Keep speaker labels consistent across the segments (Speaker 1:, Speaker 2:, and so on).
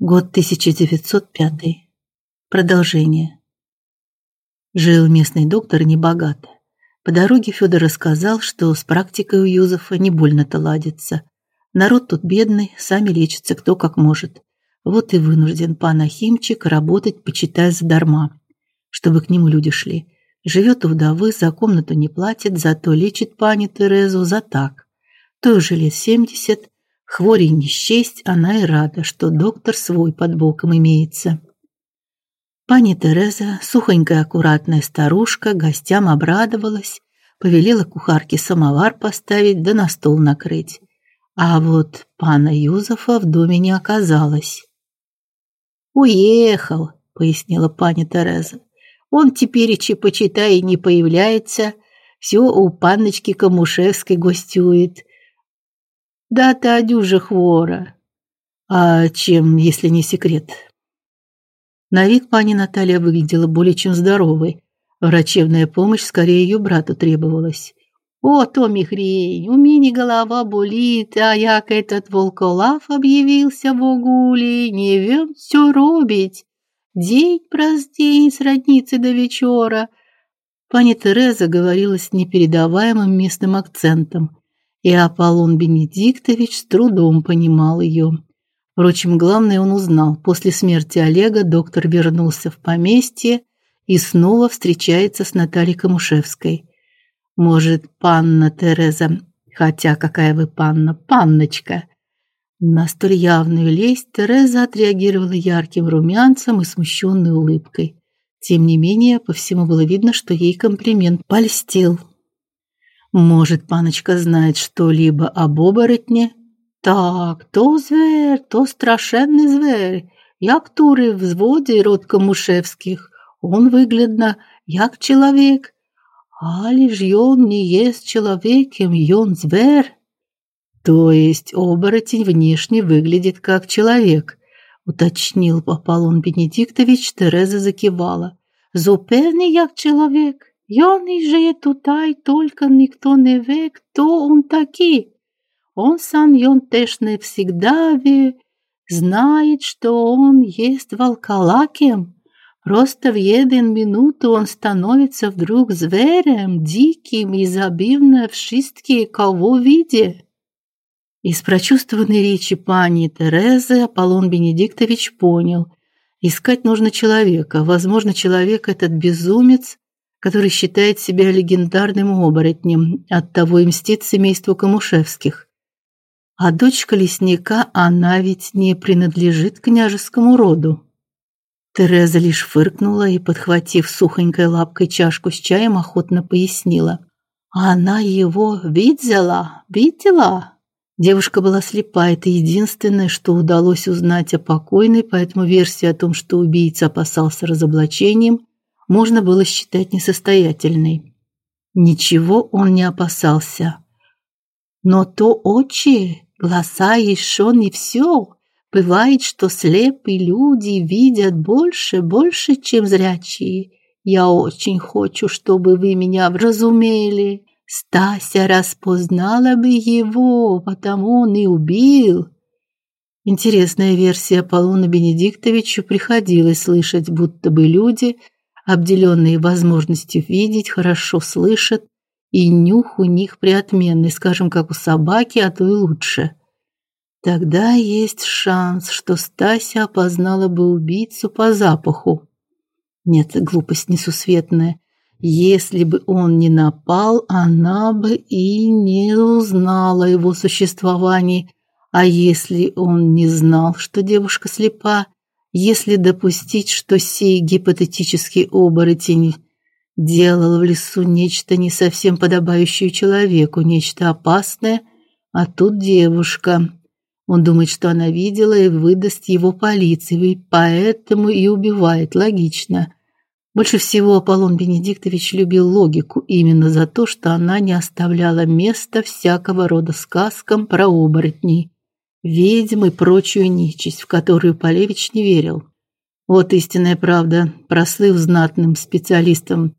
Speaker 1: Год 1905. Продолжение. Жил местный доктор небогато. По дороге Федор рассказал, что с практикой у Юзефа не больно-то ладится. Народ тут бедный, сами лечатся кто как может. Вот и вынужден пан Ахимчик работать, почитая задарма, чтобы к нему люди шли. Живет у вдовы, за комнату не платит, зато лечит пани Терезу за так. Той уже лет семьдесят, Хворей не счесть, она и рада, что доктор свой под боком имеется. Пани Тереза, сухонькая аккуратная старушка, гостям обрадовалась, повелела кухарке самовар поставить да на стол накрыть. А вот пана Юзефа в доме не оказалось. Уехал, пояснила пани Тереза. Он теперь и почитай не появляется, все у панночки Камушевской гостюет. Да та дюжа хвора. А чем, если не секрет? На вид пани Наталья выглядела более чем здоровой. Врачебная помощь скорее ее брату требовалась. О, Томі хрень, у меня голова болит, а як этот волколав объявился в огуле, не вем все робить. День праз день с родницы до вечера. Пани Тереза говорила с непередаваемым местным акцентом и Аполлон Бенедиктович с трудом понимал ее. Впрочем, главное он узнал. После смерти Олега доктор вернулся в поместье и снова встречается с Натальей Камушевской. Может, панна Тереза, хотя какая вы панна, панночка. На столь явную лесть Тереза отреагировала ярким румянцем и смущенной улыбкой. Тем не менее, по всему было видно, что ей комплимент польстил. Может, паночка знает что-либо об оборотне? Так, то зверь, то страшенный зверь. Як тури в взводі род Камушевских. Он выглядно, як человек. Али ж он не есть человеком, он зверь. То есть оборотень внешне выглядит как человек, уточнил Аполлон Бенедиктович, Тереза закивала. Зупевний як человек. Йоний же тутай только никто не ве, кто он такий. Он сам он теж не всегда ве, знает, что он есть волколакем. Просто в один минуту он становится вдруг зверем, диким и забивно в шистке кого виде. Из прочувствованной речи пани Терезы Аполлон Бенедиктович понял, искать нужно человека. Возможно, человек этот безумец, который считает себя легендарным оборотнем, оттого и мстит семейству Камушевских. А дочка лесника, она ведь не принадлежит княжескому роду. Тереза лишь фыркнула и, подхватив сухонькой лапкой чашку с чаем, охотно пояснила: "Она его видела, видела". Девушка была слепа, это единственное, что удалось узнать о покойной, поэтому версия о том, что убийца опасался разоблачением, можно было считать несостоятельной. Ничего он не опасался. Но то очи, глаза еще не все. Бывает, что слепые люди видят больше, больше, чем зрячие. Я очень хочу, чтобы вы меня вразумели. Стася распознала бы его, потому он и убил. Интересная версия Аполлону Бенедиктовичу приходилось слышать, будто бы люди – обделенные возможностью видеть, хорошо слышат, и нюх у них приотменный, скажем, как у собаки, а то и лучше. Тогда есть шанс, что Стася опознала бы убийцу по запаху. Нет, глупость несусветная. Если бы он не напал, она бы и не узнала его существовании. А если он не знал, что девушка слепа, если допустить, что сей гипотетический оборотень делал в лесу нечто не совсем подобающее человеку, нечто опасное, а тут девушка. Он думает, что она видела и выдаст его полиции, поэтому и убивает, логично. Больше всего Аполлон Бенедиктович любил логику именно за то, что она не оставляла места всякого рода сказкам про оборотней ведьм и прочую нечисть, в которую Полевич не верил. Вот истинная правда. Прослыв знатным специалистом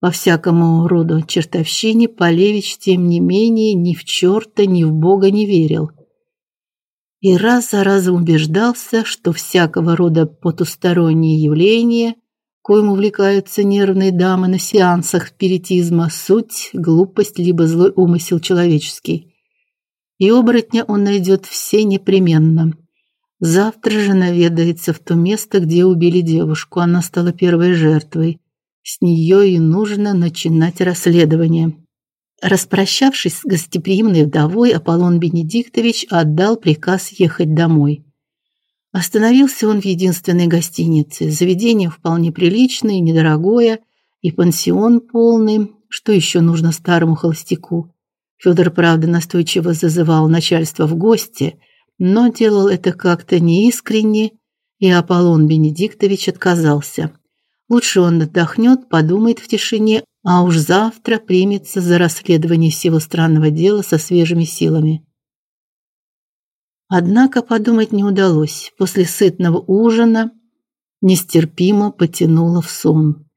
Speaker 1: во всякому роду чертовщине, Полевич тем не менее ни в чёрта, ни в бога не верил. и раз за разом убеждался, что всякого рода потусторонние явления, коим увлекаются нервные дамы на сеансах спиритизма, суть глупость либо злой умысел человеческий. И оборотня он найдет все непременно. Завтра же наведается в то место, где убили девушку. Она стала первой жертвой. С нее и нужно начинать расследование. Распрощавшись с гостеприимной вдовой, Аполлон Бенедиктович отдал приказ ехать домой. Остановился он в единственной гостинице. Заведение вполне приличное, недорогое, и пансион полный. Что еще нужно старому холостяку? Федор, правда, настойчиво зазывал начальство в гости, но делал это как-то неискренне, и Аполлон Бенедиктович отказался. Лучше он отдохнет, подумает в тишине, а уж завтра примется за расследование всего странного дела со свежими силами. Однако подумать не удалось. После сытного ужина нестерпимо потянуло в сон.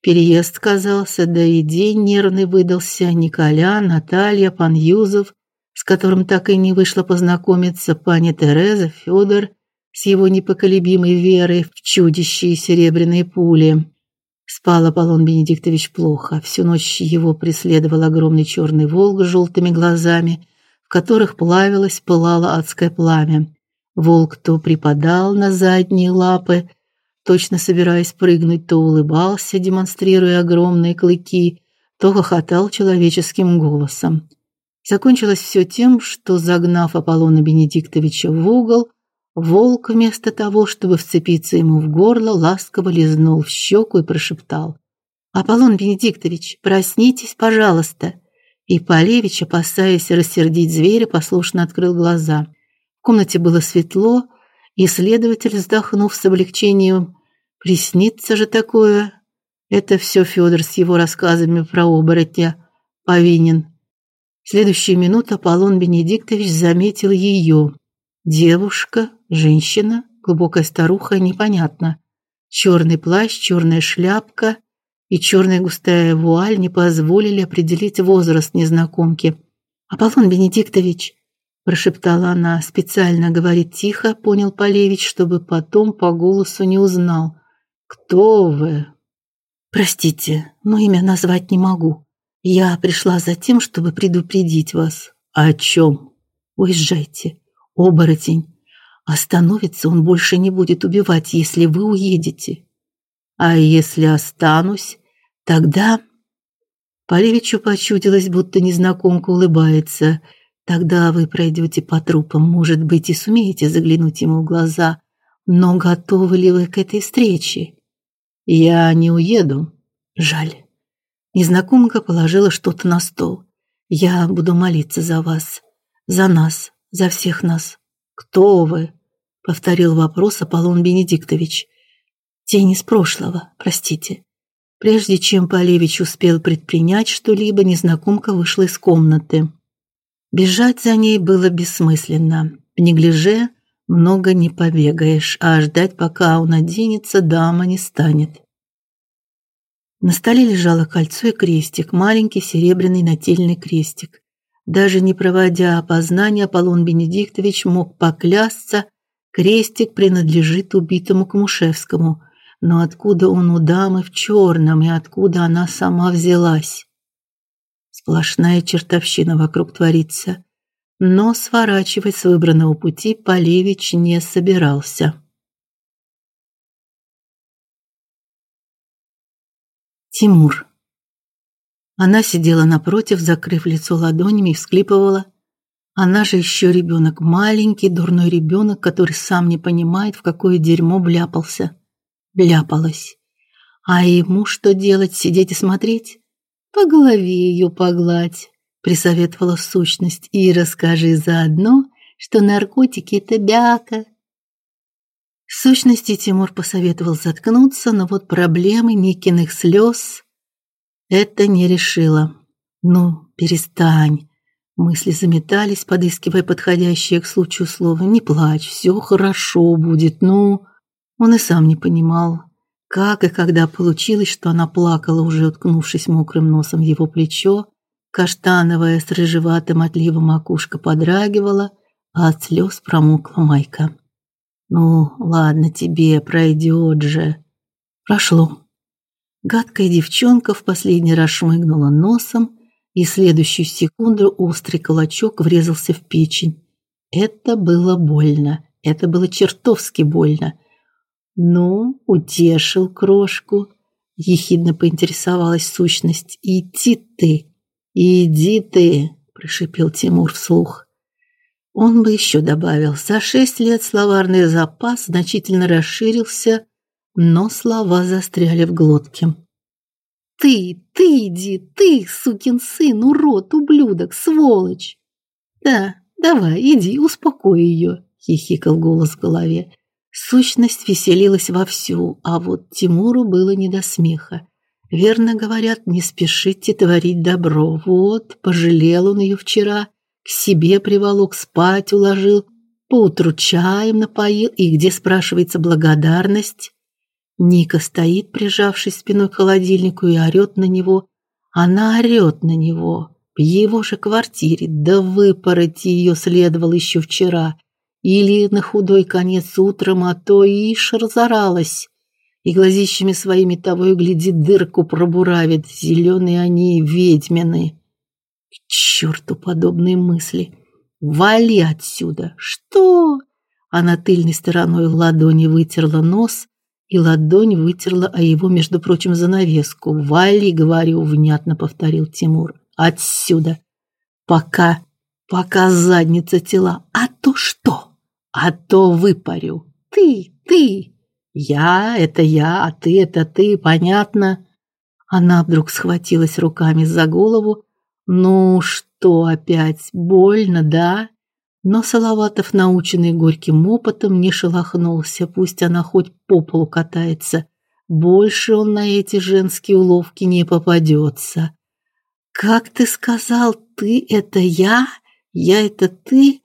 Speaker 1: Переезд казался, да и день нервный выдался. Николя, Наталья, пан Юзов, с которым так и не вышло познакомиться, пани Тереза, Федор с его непоколебимой верой в чудища и серебряные пули. Спал Аполлон Бенедиктович плохо. Всю ночь его преследовал огромный черный волк с желтыми глазами, в которых плавилось, пылало адское пламя. Волк то припадал на задние лапы, точно собираясь прыгнуть, то улыбался, демонстрируя огромные клыки, то хохотал человеческим голосом. Закончилось все тем, что загнав Аполлона Бенедиктовича в угол, волк вместо того, чтобы вцепиться ему в горло, ласково лизнул в щеку и прошептал: "Аполлон Бенедиктович, проснитесь, пожалуйста". И Полевич, опасаясь рассердить зверя, послушно открыл глаза. В комнате было светло, и следователь, вздохнув с облегчением, Приснится же такое. Это все Федор с его рассказами про оборотня повинен. В следующую минуту Аполлон Бенедиктович заметил ее. Девушка, женщина, глубокая старуха, непонятно. Черный плащ, черная шляпка и черная густая вуаль не позволили определить возраст незнакомки. Аполлон Бенедиктович, прошептала она, специально говорит тихо, понял Полевич, чтобы потом по голосу не узнал. Кто вы? Простите, но имя назвать не могу. Я пришла за тем, чтобы предупредить вас. О чем? Уезжайте. Оборотень. Остановится он больше не будет убивать, если вы уедете. А если останусь, тогда Полевичу почудилось, будто незнакомка улыбается. Тогда вы пройдете по трупам, может быть, и сумеете заглянуть ему в глаза. Но готовы ли вы к этой встрече? Я не уеду. Жаль. Незнакомка положила что-то на стол. Я буду молиться за вас, за нас, за всех нас. Кто вы? повторил вопрос Аполлон Бенедиктович. Тень из прошлого, простите. Прежде чем Полевич успел предпринять что-либо, незнакомка вышла из комнаты. Бежать за ней было бессмысленно. В неглиже много не побегаешь, а ждать, пока он оденется, дама не станет. На столе лежало кольцо и крестик, маленький серебряный нательный крестик. Даже не проводя опознания, Аполлон Бенедиктович мог поклясться, крестик принадлежит убитому Кмушевскому. Но откуда он у дамы в черном и откуда она сама взялась? Сплошная чертовщина вокруг творится но сворачивать с выбранного пути Полевич не собирался. Тимур. Она сидела напротив, закрыв лицо ладонями и всклипывала. Она же еще ребенок, маленький, дурной ребенок, который сам не понимает, в какое дерьмо вляпался. Вляпалась. А ему что делать, сидеть и смотреть? По голове ее погладь присоветовала сущность, и расскажи заодно, что наркотики это бяка. Сущности Тимур посоветовал заткнуться, но вот проблемы Никиных слез это не решило. Ну, перестань. Мысли заметались, подыскивая подходящее к случаю слово. Не плачь, все хорошо будет. Ну, он и сам не понимал, как и когда получилось, что она плакала, уже уткнувшись мокрым носом в его плечо, Каштановая с рыжеватым отливом макушка подрагивала, а от слез промокла майка. Ну, ладно тебе, пройдет же. Прошло. Гадкая девчонка в последний раз шмыгнула носом, и следующую секунду острый кулачок врезался в печень. Это было больно. Это было чертовски больно. Ну, утешил крошку, ехидно поинтересовалась сущность. Иди ты. Иди ты, прошипел Тимур вслух. Он бы еще добавил: за шесть лет словарный запас значительно расширился, но слова застряли в глотке. Ты, ты иди, ты, сукин сын, урод, ублюдок, сволочь. Да, давай, иди, успокой ее, хихикал голос в голове. Сущность веселилась вовсю, а вот Тимуру было не до смеха. Верно говорят, не спешите творить добро. Вот, пожалел он ее вчера, к себе приволок, спать уложил, поутру чаем напоил, и где спрашивается благодарность? Ника стоит, прижавшись спиной к холодильнику, и орет на него. Она орет на него в его же квартире. Да выпороть ее следовало еще вчера. Или на худой конец утром, а то и разоралась. И глазищами своими того и глядит дырку пробуравит. Зеленые они ведьмины. К черту подобные мысли. Вали отсюда. Что? Она тыльной стороной ладони вытерла нос и ладонь вытерла о его, между прочим, занавеску. "Вали, говорю", внятно повторил Тимур. "Отсюда. Пока, пока задница тела. А то что? А то выпарю. Ты, ты. Я это я, а ты это ты, понятно?" Она вдруг схватилась руками за голову. "Ну что опять? Больно, да?" Но Салаватов, наученный горьким опытом, не шелохнулся, пусть она хоть по полу катается. Больше он на эти женские уловки не попадется. Как ты сказал, ты это я, я это ты?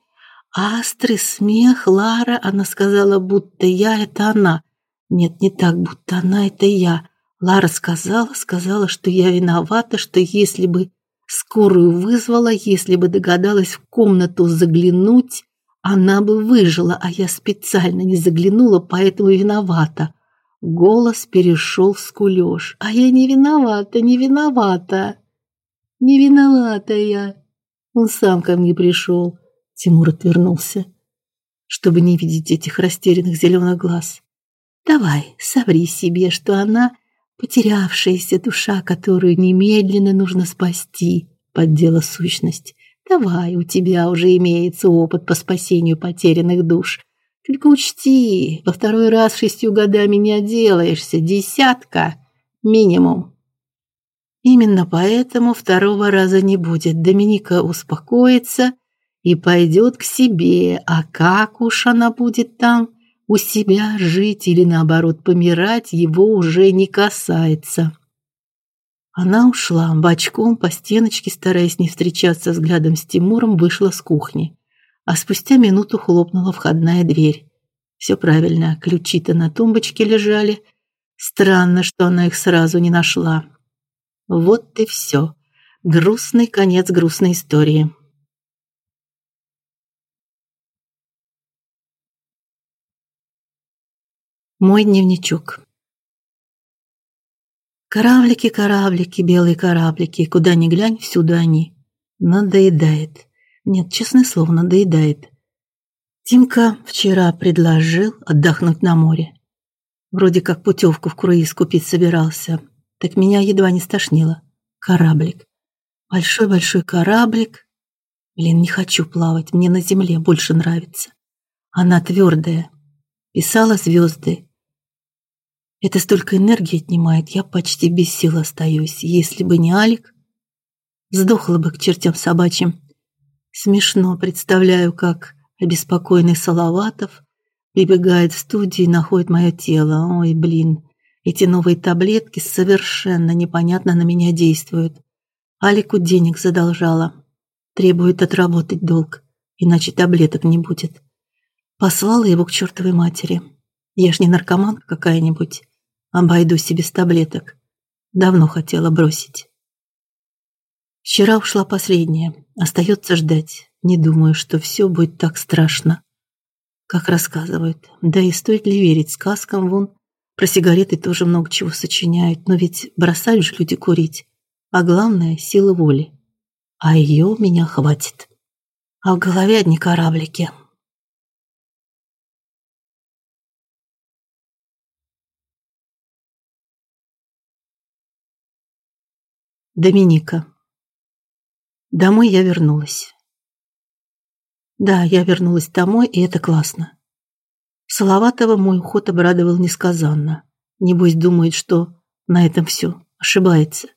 Speaker 1: Астры, смех, Лара, она сказала, будто я это она. Нет, не так, будто она это я. Лара сказала, сказала, что я виновата, что если бы Скорую вызвала, если бы догадалась в комнату заглянуть, она бы выжила, а я специально не заглянула, поэтому виновата. Голос перешел в скулёж. А я не виновата, не виновата. Не виновата я. Он сам ко мне пришел. Тимур отвернулся, чтобы не видеть этих растерянных зеленых глаз. Давай, соври себе, что она Потерявшаяся душа, которую немедленно нужно спасти, поддела сущность. Давай, у тебя уже имеется опыт по спасению потерянных душ. Только учти, во второй раз шестью годами не отделаешься, десятка минимум. Именно поэтому второго раза не будет. Доминика успокоится и пойдет к себе, а как уж она будет там, у себя жить или наоборот помирать его уже не касается. Она ушла, бочком по стеночке, стараясь не встречаться взглядом с Тимуром, вышла с кухни. А спустя минуту хлопнула входная дверь. Все правильно, ключи-то на тумбочке лежали. Странно, что она их сразу не нашла. Вот и все. Грустный конец грустной истории. Мой дневничок. Кораблики, кораблики, белые кораблики, куда ни глянь, всюду они. Надоедает. Нет, честное слово, надоедает. Тимка вчера предложил отдохнуть на море. Вроде как путевку в круиз купить собирался. Так меня едва не стошнило. Кораблик. Большой-большой кораблик. Блин, не хочу плавать, мне на земле больше нравится. Она твердая, писала звезды. Это столько энергии отнимает, я почти без сил остаюсь. Если бы не Алик, сдохла бы к чертям собачьим. Смешно представляю, как обеспокоенный Салаватов прибегает в студию и находит мое тело. Ой, блин, эти новые таблетки совершенно непонятно на меня действуют. Алику денег задолжала. Требует отработать долг, иначе таблеток не будет. Послала его к чертовой матери. Я ж не наркоманка какая-нибудь. Обойдусь без таблеток. Давно хотела бросить. Вчера ушла последняя. Остается ждать. Не думаю, что все будет так страшно, как рассказывают. Да и стоит ли верить сказкам вон? Про сигареты тоже много чего сочиняют, но ведь бросают же люди курить. А главное сила воли. А ее у меня хватит. А в голове одни кораблики. Доминика. Домой я вернулась. Да, я вернулась домой, и это классно. Салаватова мой уход обрадовал несказанно. Небось думает, что на этом все. Ошибается.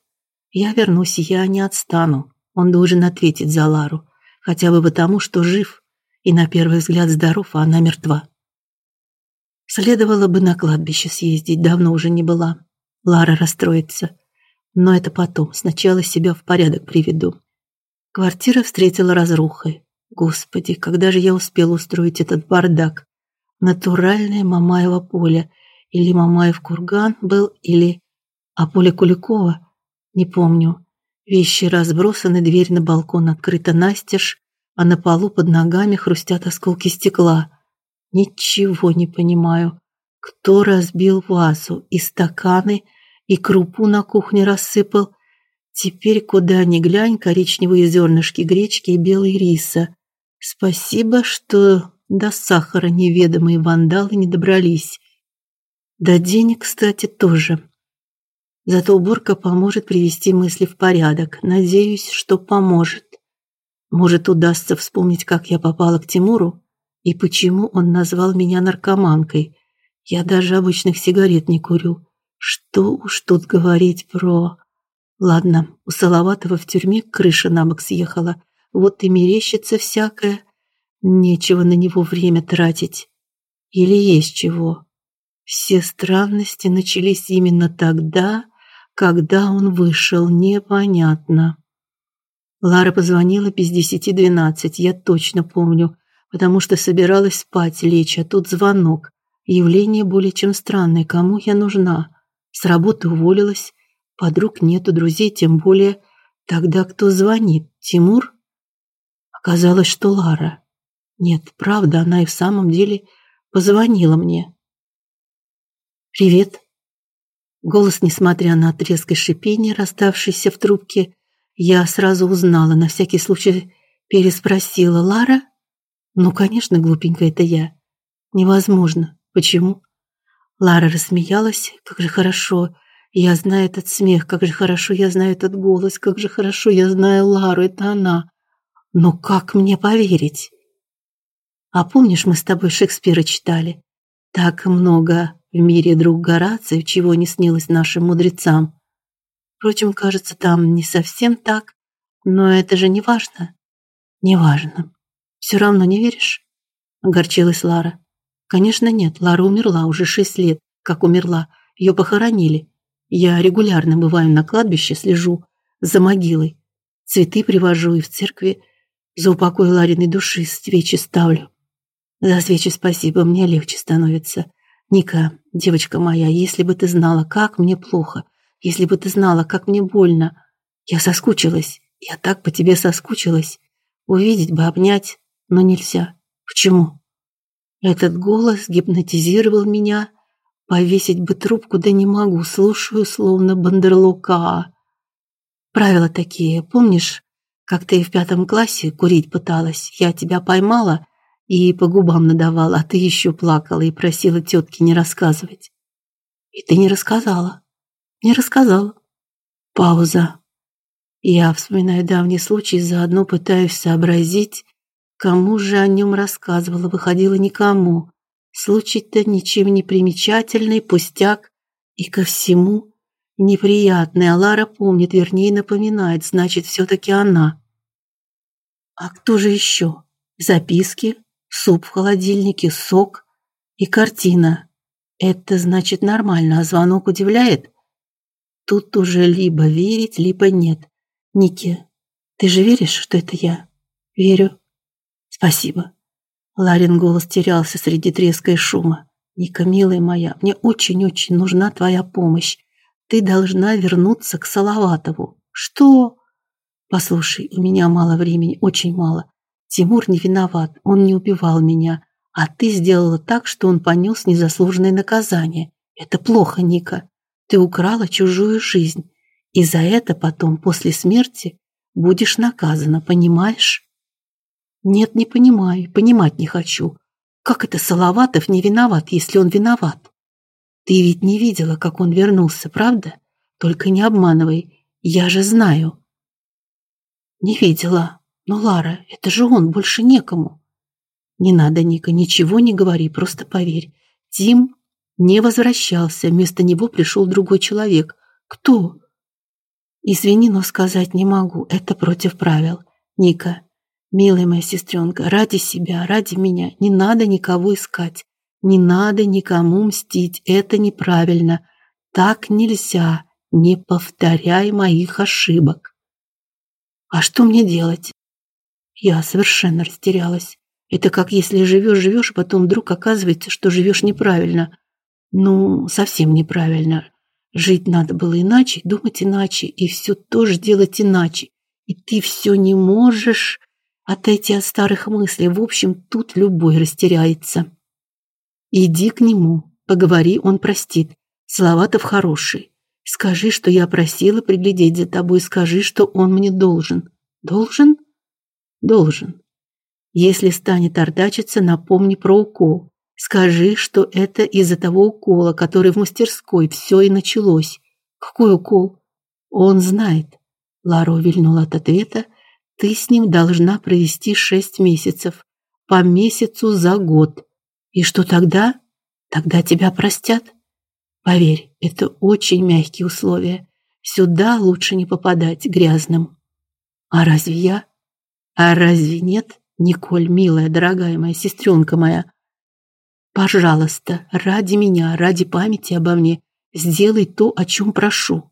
Speaker 1: Я вернусь, я не отстану. Он должен ответить за Лару, хотя бы потому, что жив и на первый взгляд здоров, а она мертва. Следовало бы на кладбище съездить, давно уже не была. Лара расстроится. Но это потом. Сначала себя в порядок приведу. Квартира встретила разрухой. Господи, когда же я успела устроить этот бардак? Натуральное Мамаево поле. Или Мамаев курган был, или... А поле Куликова? Не помню. Вещи разбросаны, дверь на балкон открыта настежь, а на полу под ногами хрустят осколки стекла. Ничего не понимаю. Кто разбил вазу и стаканы, и крупу на кухне рассыпал. Теперь куда ни глянь, коричневые зернышки гречки и белый риса. Спасибо, что до сахара неведомые вандалы не добрались. До денег, кстати, тоже. Зато уборка поможет привести мысли в порядок. Надеюсь, что поможет. Может, удастся вспомнить, как я попала к Тимуру и почему он назвал меня наркоманкой. Я даже обычных сигарет не курю. Что уж тут говорить про... Ладно, у Салаватова в тюрьме крыша на бок съехала. Вот и мерещится всякое. Нечего на него время тратить. Или есть чего. Все странности начались именно тогда, когда он вышел, непонятно. Лара позвонила без десяти двенадцать, я точно помню, потому что собиралась спать, лечь, а тут звонок. Явление более чем странное. Кому я нужна? С работы уволилась, подруг нету, друзей тем более. Тогда кто звонит? Тимур? Оказалось, что Лара. Нет, правда, она и в самом деле позвонила мне. Привет. Голос, несмотря на отрезкое шипение, раздавшееся в трубке, я сразу узнала, на всякий случай переспросила: "Лара?" "Ну, конечно, глупенькая это я. Невозможно. Почему?" Лара рассмеялась. Как же хорошо. Я знаю этот смех, как же хорошо я знаю этот голос, как же хорошо я знаю Лару, это она. Но как мне поверить? А помнишь, мы с тобой Шекспира читали? Так много в мире друг Горациев, чего не снилось нашим мудрецам. Впрочем, кажется, там не совсем так, но это же не важно. Не важно. Все равно не веришь? огорчилась Лара. Конечно, нет. Лара умерла уже шесть лет, как умерла. Ее похоронили. Я регулярно бываю на кладбище, слежу за могилой. Цветы привожу и в церкви за упокой Лариной души свечи ставлю. За свечи спасибо, мне легче становится. Ника, девочка моя, если бы ты знала, как мне плохо, если бы ты знала, как мне больно. Я соскучилась. Я так по тебе соскучилась. Увидеть бы, обнять, но нельзя. Почему? Этот голос гипнотизировал меня. Повесить бы трубку, да не могу, слушаю словно бандерлока. Правила такие, помнишь, как ты в пятом классе курить пыталась? Я тебя поймала и по губам надавала, а ты еще плакала и просила тетки не рассказывать. И ты не рассказала. Не рассказала. Пауза. Я вспоминаю давний случай, заодно пытаюсь сообразить, Кому же о нем рассказывала, выходила никому. Случай-то ничем не примечательный, пустяк и ко всему неприятный. А Лара помнит, вернее, напоминает, значит, все таки она. А кто же еще? Записки, суп в холодильнике, сок и картина. Это значит нормально, а звонок удивляет? Тут уже либо верить, либо нет. Ники, ты же веришь, что это я? Верю. Спасибо. Ларин голос терялся среди треска и шума. Ника, милая моя, мне очень-очень нужна твоя помощь. Ты должна вернуться к Салаватову. Что? Послушай, у меня мало времени, очень мало. Тимур не виноват, он не убивал меня, а ты сделала так, что он понес незаслуженное наказание. Это плохо, Ника. Ты украла чужую жизнь, и за это потом после смерти будешь наказана, понимаешь? Нет, не понимаю, понимать не хочу. Как это Салаватов не виноват, если он виноват? Ты ведь не видела, как он вернулся, правда? Только не обманывай. Я же знаю. Не видела. Но, Лара, это же он, больше некому. Не надо, Ника, ничего не говори, просто поверь. Тим не возвращался, вместо него пришел другой человек. Кто? Извини, но сказать не могу. Это против правил. Ника, милая моя сестренка, ради себя, ради меня не надо никого искать. Не надо никому мстить. Это неправильно. Так нельзя. Не повторяй моих ошибок. А что мне делать? Я совершенно растерялась. Это как если живешь, живешь, а потом вдруг оказывается, что живешь неправильно. Ну, совсем неправильно. Жить надо было иначе, думать иначе и все тоже делать иначе. И ты все не можешь отойти от старых мыслей. В общем, тут любой растеряется. Иди к нему, поговори, он простит. Салаватов хороший. Скажи, что я просила приглядеть за тобой, скажи, что он мне должен. Должен? Должен. Если станет ардачиться, напомни про укол. Скажи, что это из-за того укола, который в мастерской все и началось. Какой укол? Он знает. Лара увильнула от ответа. Ты с ним должна провести шесть месяцев, по месяцу за год. И что тогда? Тогда тебя простят. Поверь, это очень мягкие условия. Сюда лучше не попадать грязным. А разве я? А разве нет, Николь, милая, дорогая моя сестренка моя? Пожалуйста, ради меня, ради памяти обо мне, сделай то, о чем прошу.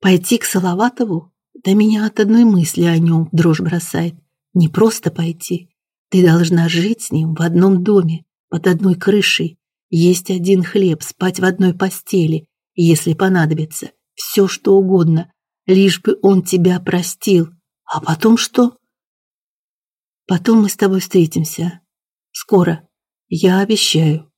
Speaker 1: Пойти к Салаватову? Да меня от одной мысли о нем дрожь бросает. Не просто пойти. Ты должна жить с ним в одном доме, под одной крышей, есть один хлеб, спать в одной постели, если понадобится, все что угодно, лишь бы он тебя простил. А потом что? Потом мы с тобой встретимся. Скоро. Я обещаю.